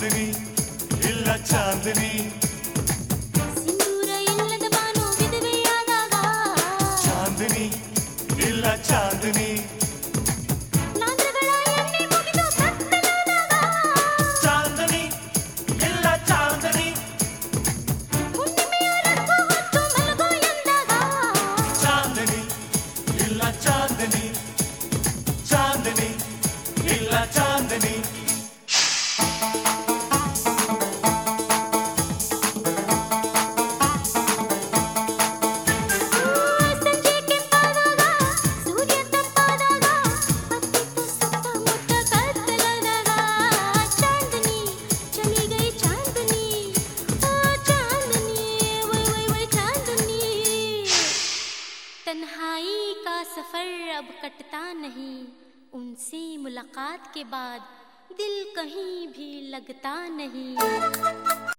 चांदनी इल्ला चांदनी अब कटता नहीं उनसे मुलाकात के बाद दिल कहीं भी लगता नहीं।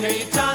Cape Town.